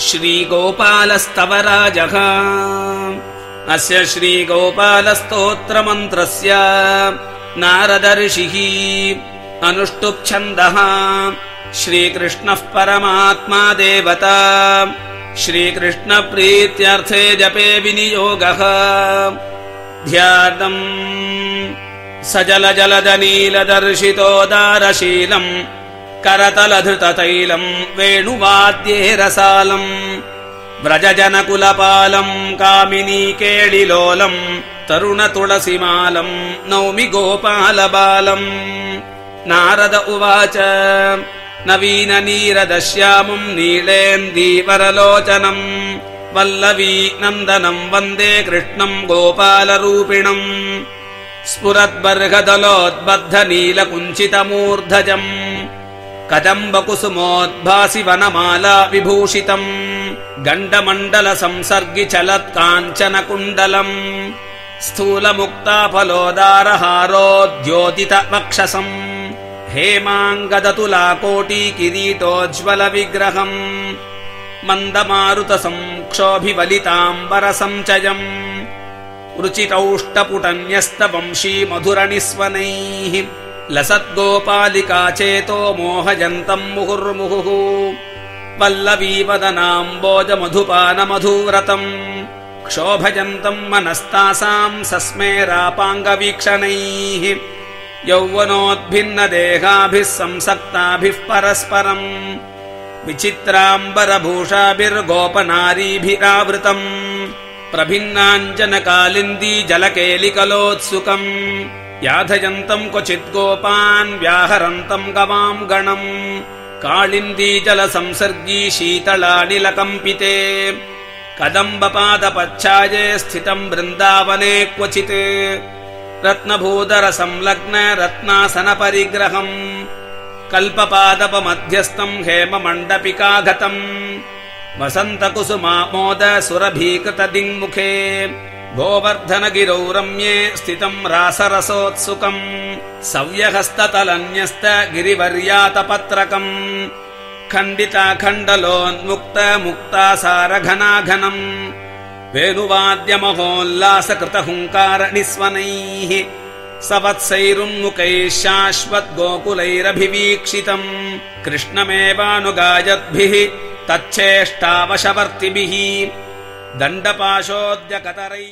श्रीगोपालस्तव राजः। अस्य श्रीगोपालस्तोत्रमन्त्रस्य नारदर्षिः अनुष्टुप्छन्दः। श्रीकृष्णः परमात्मा देवता। श्रीकृष्णप्रीत्यर्थे जपे विनियोगः। ध्यानम्। स जल जलदनीलदर्शितोदारशीलम् करतलधृततैलम् वेणुवाद्ये रसालम् व्रजजनकुलपालम् कामिनी केळिलोलम् तरुणतुलसिमालम् नौमि गोपालबालम् नारद उवाच नवीननीरदश्यामम् नीलेन्दीवरलोचनम् वल्लवी नन्दनम् वन्दे कृष्णम् गोपालरूपिणम् स्फुरद्बर्हदलोद्बद्ध नीलकुञ्चितमूर्धजम् कदम्बकुसुमोद्भासि वनमाला विभूषितम् गण्डमण्डल संसर्गि चलत्काञ्चन कुण्डलम् स्थूलमुक्ताफलोदारहारोद्योतित वक्षसम् हेमाङ्गदतुलाकोटी किरीटोज्ज्वल विग्रहम् मन्दमारुतसम् क्षोभिवलिताम्बरसञ्चयम् रुचितौष्टपुटन्यस्तवंशी मधुरनिस्वनैः लसद्गोपालिका चेतो मोहयन्तम् मुहुर्मुहुः। पल्लवीवदनाम्बोजमधुपानमधुव्रतम् क्षोभयन्तम् मनस्तासाम् सस्मेरापाङ्गवीक्षणैः यौवनोद्भिन्नदेहाभिः संसक्ताभिः परस्परम्। विचित्राम्बरभूषाभिर्गोपनारीभिरावृतम्। प्रभिन्नाञ्जनकालिन्दी जलकेलिकलोत्सुकम् याधयन्तम् क्वचित् गोपान् व्याहरन्तम् गवाम् गणम्। काळिन्दी जलसंसर्गी शीतलानिलकम्पिते। कदम्बपादपच्छाये स्थितम् वृन्दावने क्वचित्। रत्नभूधरसंलग्न रत्नासनपरिग्रहम्। कल्पपादपमध्यस्थम् हेममण्डपिकागतम्। वसन्तकुसुमामोद सुरभीकृतदिङ्मुखे गोवर्धनगिरौ रम्ये स्थितम् रासरसोत्सुकम् सव्यहस्ततलन्यस्त गिरिवर्यातपत्रकम्। खण्डिताखण्डलोन्मुक्त मुक्तासारघनाघनम् वेणुवाद्यमहोल्लासकृतहुङ्कार निःस्वनैः सवत्सैरुन्मुखैः शाश्वद्गोकुलैरभिवीक्षितम्। कृष्णमेवानुगायद्भिः तच्छेष्टावशवर्तिभिः। दण्डपाशोद्यकतरैः